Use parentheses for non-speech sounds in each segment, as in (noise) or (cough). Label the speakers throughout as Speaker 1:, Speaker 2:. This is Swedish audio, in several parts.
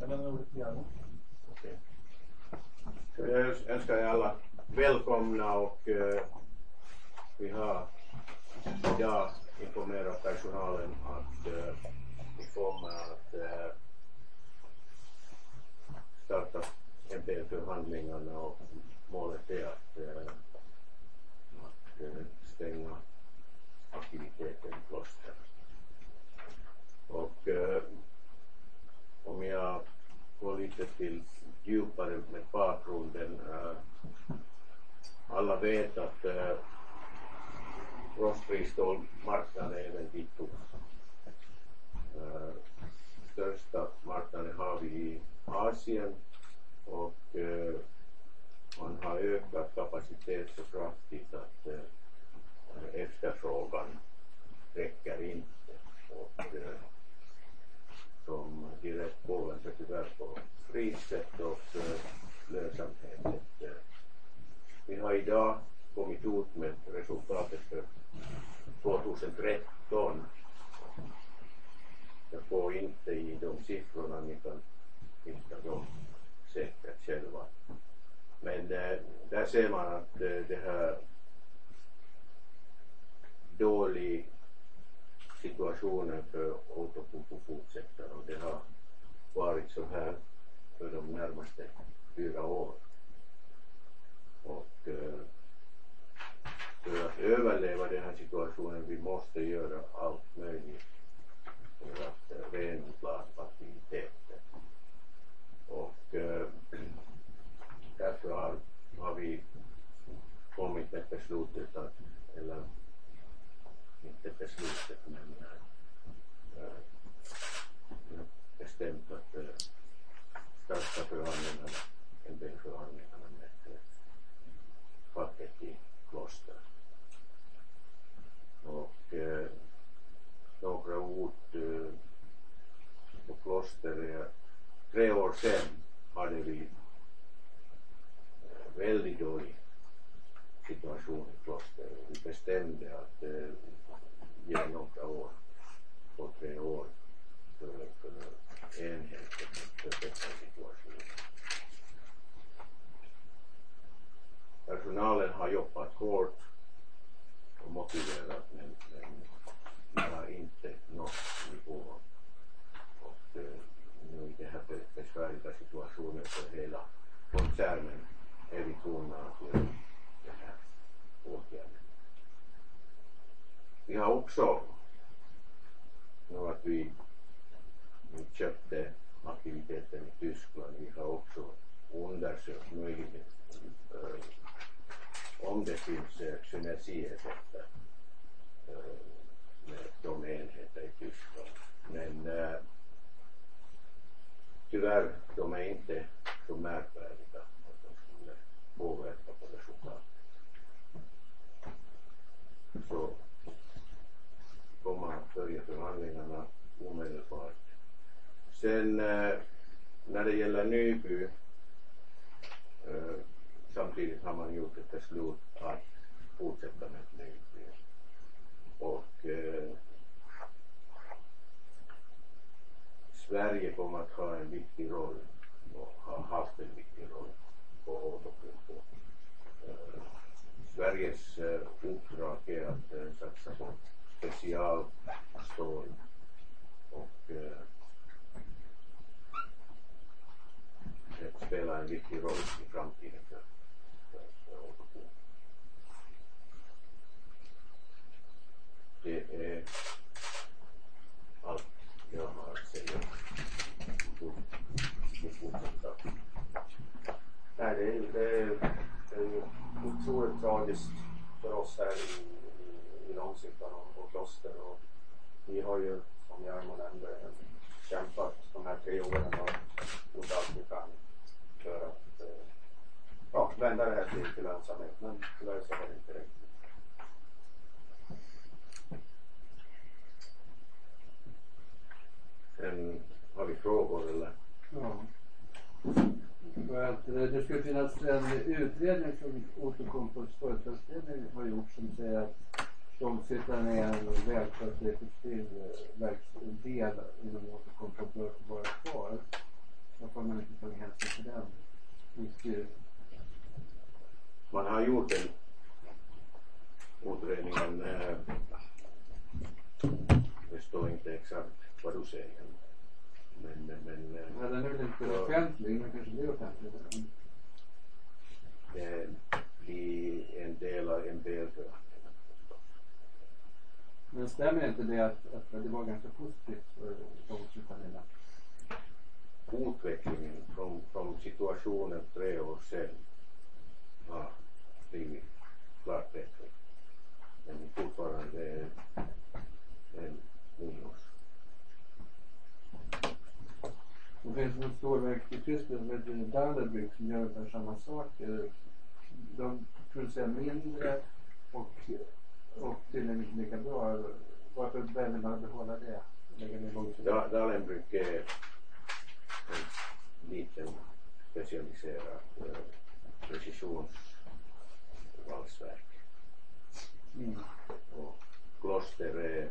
Speaker 1: Jag lämnar ordet till Jarmo.
Speaker 2: Jag önskar er alla välkomna och eh, vi har idag informerat personalen att eh, vi kommer att eh, starta MPL-förhandlingarna och målet är att, eh, bakgrunden. Äh, alla vet att äh, eh, rostfristålmarknaden är väldigt stor. Äh, största marknaden har vi i Asien och man har ökat kapacitet så kraftigt att efterfrågan räcker inte. Och, som direkt påverkar tyvärr på priset och lönsamhet. Vi har idag kommit ut med resultatet för 2013. Jag får inte i de siffrorna, ni kan hitta dem säkert själva. Men eh, där ser man att eh, det här dålig situationen för Outokumpu fortsätter och det har varit så här för de närmaste fyra år. Och eh, för att överleva den här situationen vi måste göra allt möjligt för att eh, renodla aktiviteten. Och eh, (clears throat) därför har, har vi kommit med beslutet att, eller inte beslutet men äh, bestämt att äh, starta förhandlingarna, en del förhandlingarna med hårt och motiverat men, men vi har inte nått nivån. Och eh, nu i den här be- besvärliga situationen för hela koncernen är vi tvungna att göra den här åtgärden. Vi har också, nu att vi, vi köpte aktiviteten i Tyskland, vi har också undersökt möjligheten om det finns eh, synergieffekter detta med de enheter i Tyskland. Men eh, tyvärr, de är inte så märkvärdiga att de skulle påverka på resultatet. Så kommer att börja förhandlingarna omedelbart. Sen eh, när det gäller Nyby eh, samtidigt har man gjort ett beslut att fortsätta med Nyby. Och eh, Sverige kommer att ha en viktig roll och har haft en viktig roll på Outokumpu. Eh, Sveriges eh, uppdrag är att eh, satsa på specialstål och eh, det spelar en viktig roll i framtiden för, för, för Outokumpu. Det är allt jag har att säga. Vi fortsätter.
Speaker 3: Nej, det är, det, är, det är otroligt tragiskt för oss här i, i, i Långshyttan och, och Kloster. Och vi har ju, som Jarmo nämnde, kämpat de här tre åren och gjort allt vi kan för att eh, ja, vända det här till, till lönsamhet. Men tyvärr så har det inte räckt.
Speaker 2: Sen har vi frågor eller?
Speaker 4: Ja. För att eh, det skulle finnas en utredning som Outokumpus företagsledning har gjort som säger att långsittaren är en välskött och effektiv del inom återkomst bör vara kvar. Varför har man inte tagit hänsyn till den i styrelsen?
Speaker 2: Man har gjort en utredningen, eh, det står inte exakt vad du säger. Men, men eh,
Speaker 4: Ja, den är väl inte offentlig, men kanske blir offentlig.
Speaker 2: Det blir en del av MBL-förhandlingen.
Speaker 4: Men stämmer inte det att, att det var ganska positivt för långsittaren?
Speaker 2: Utvecklingen från, från situationen tre år sedan har blivit klart bättre. Men fortfarande är en minus.
Speaker 4: Det finns ett stålverk i Tyskland som heter Dahlebryck som gör ungefär samma sak. Eh, De producerar mindre och, och tillräckligt lika bra. Varför väljer man att behålla det? Lägga ner långsiktigt?
Speaker 2: Da- Dalenbrück är en liten specialiserad eh, precisionsvalsverk.
Speaker 4: Mm.
Speaker 2: Och Kloster är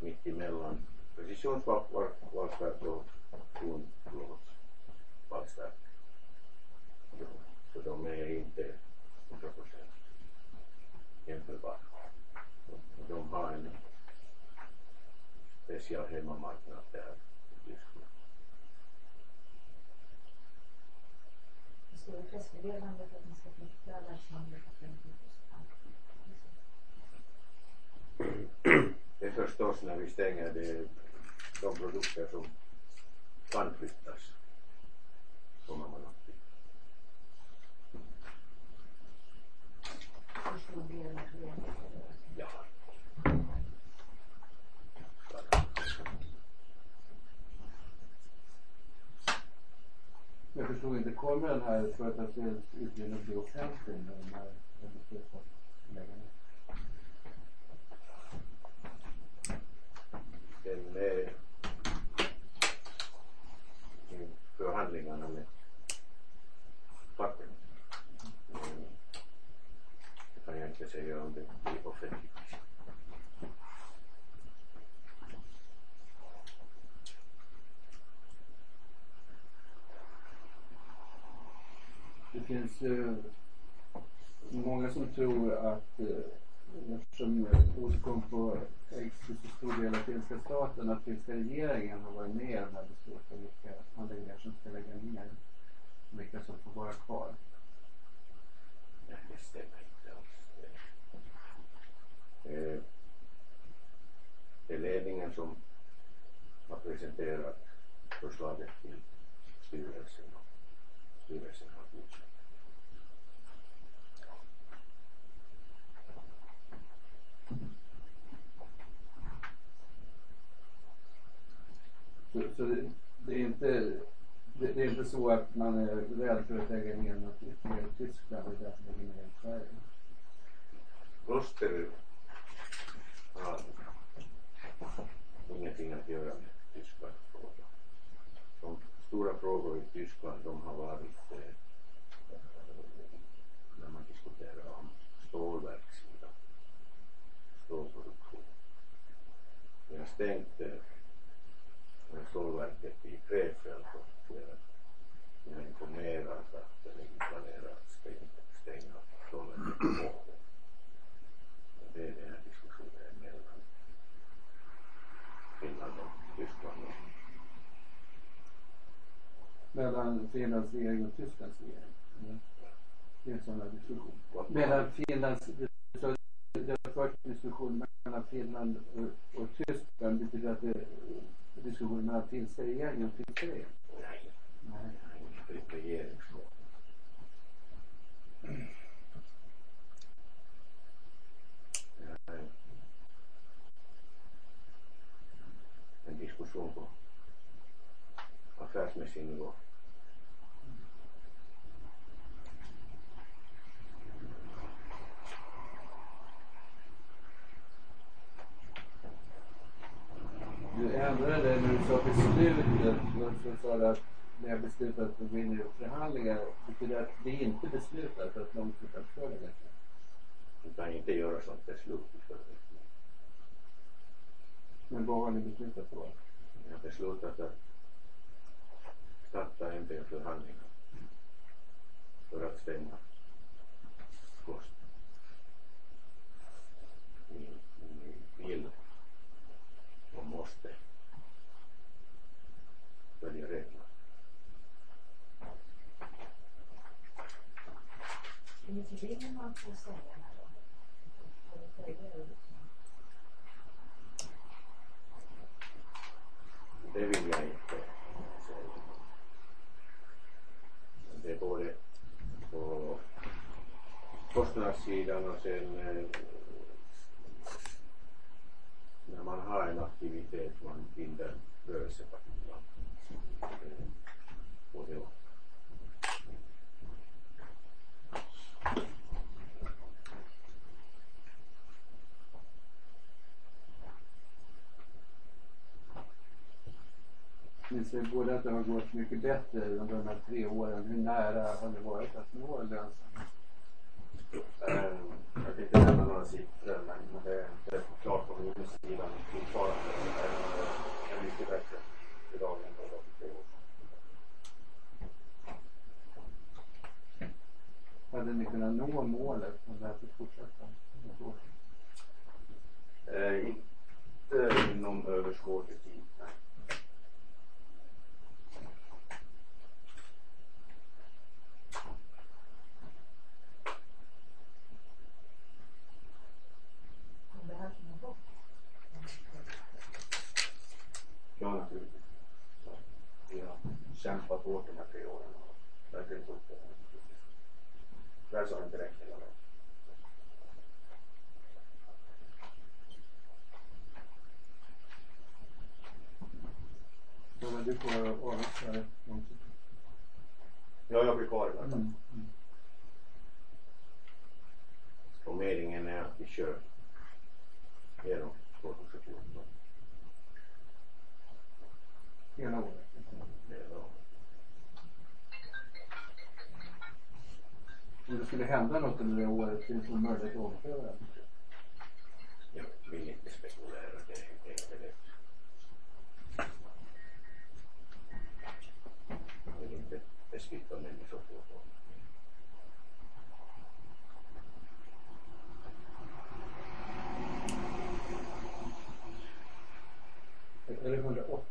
Speaker 2: mitt emellan precisionsvalsverk och tunplåtsvalsverk. Så de är inte 100 procent jämförbara. Och de har en speciell hemmamarknad där i Tyskland.
Speaker 5: Det står i pressmeddelandet att man ska flytta verksamheten.
Speaker 2: Det är förstås när vi stänger det, de produkter som kan flyttas. Kommer man att flytta.
Speaker 5: Hur stor del av det?
Speaker 2: Ja.
Speaker 4: Jag förstod inte, kommer den här företagsutredningen att bli offentlig när de här beslutar lägga ner?
Speaker 2: Den är i förhandlingarna med facken. Mm. Det kan jag inte säga om det blir offentligt.
Speaker 4: Det finns ju många som tror att eh, eftersom Outokumpu ägs på så stor del av finska staten att finska regeringen har varit med i de här besluten vilka anläggningar som ska lägga ner och vilka som får vara kvar.
Speaker 2: Nej, det stämmer inte alls. Eh, det är ledningen som har presenterat förslaget till styrelsen och styrelsen har godkänt.
Speaker 4: Så, det, det, är inte, det, det är inte så att man är rädd för att lägga ner något i Tyskland och därför lägger ner i Sverige.
Speaker 2: Kloster har ingenting att göra med Tysklandsfrågan. De stora frågor i Tyskland de har varit eh, när man diskuterar om stålverkssidan, stålproduktion. Vi har stängt eh, stålverket i Krefeld och eh, informerat att det är planerat att stänga, stålverket i Åbo. Det är den här diskussionen mellan Finland och Tyskland.
Speaker 4: Mellan Finlands regering och Tysklands regering. Mm. Det är en sån här diskussion. Mellan Finlands, det har förts diskussion mellan Finland och, och Tyskland. Betyder att det är diskussion mellan finska regeringen och finska regeringen?
Speaker 2: Nej,
Speaker 4: Nej.
Speaker 2: det är inte regeringsfråga. En diskussion på affärsmässig nivå.
Speaker 4: Du ändrade det när du sa så sa du att ni har beslutat att gå in i förhandlingar. Betyder det att det är inte beslutat att långsiktigt ska läggas ner?
Speaker 2: Vi kan inte göra sånt beslut i förväg.
Speaker 4: Men vad har ni beslutat då?
Speaker 2: Jag har beslutat att starta MP-förhandlingar för att stänga. Ni, ni vill och måste
Speaker 5: Hur mycket vinner man på att sälja här då? Har du följt det?
Speaker 2: Det vill jag inte säga. Det är både på kostnadssidan och sen eh, när man har en aktivitet man binder rörelsepartier. Eh, Både och.
Speaker 4: Säger både att det har gått mycket bättre under de här tre åren. Hur nära har det varit att nå lönsamhet?
Speaker 3: Eh, Jag kan inte nämna några siffror men det är klart på minussidan fortfarande. Det är mycket bättre idag än vad det var för tre år sedan.
Speaker 4: Hade ni kunnat nå målet om det här fick fortsätta?
Speaker 3: Eh, Inte inom överskådlig tid. nej.
Speaker 5: Om det här kommer bort?
Speaker 3: Ja, naturligtvis. Så, vi har kämpat hårt de här tre åren och verkligen trott på det. Tyvärr så har det inte räckt hela vägen.
Speaker 4: Så men du får det långsiktigt.
Speaker 3: Ja, jag blir kvar i alla fall.
Speaker 4: Mm. Mm.
Speaker 2: Och meningen är att vi kör genom 2014.
Speaker 4: Hela året.
Speaker 2: Det är bra.
Speaker 4: Om det skulle hända något under det året finns det möjlighet att ompröva det.
Speaker 2: Jag vill inte spekulera, det är det inte lätt. besluta om människor på.
Speaker 1: Eller 108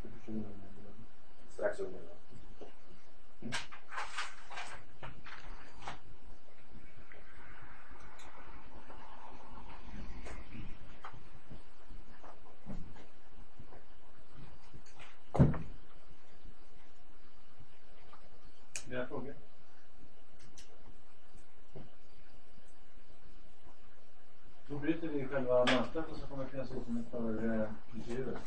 Speaker 1: själva mötet och så kommer det finnas utrymme för eh, intervjuer.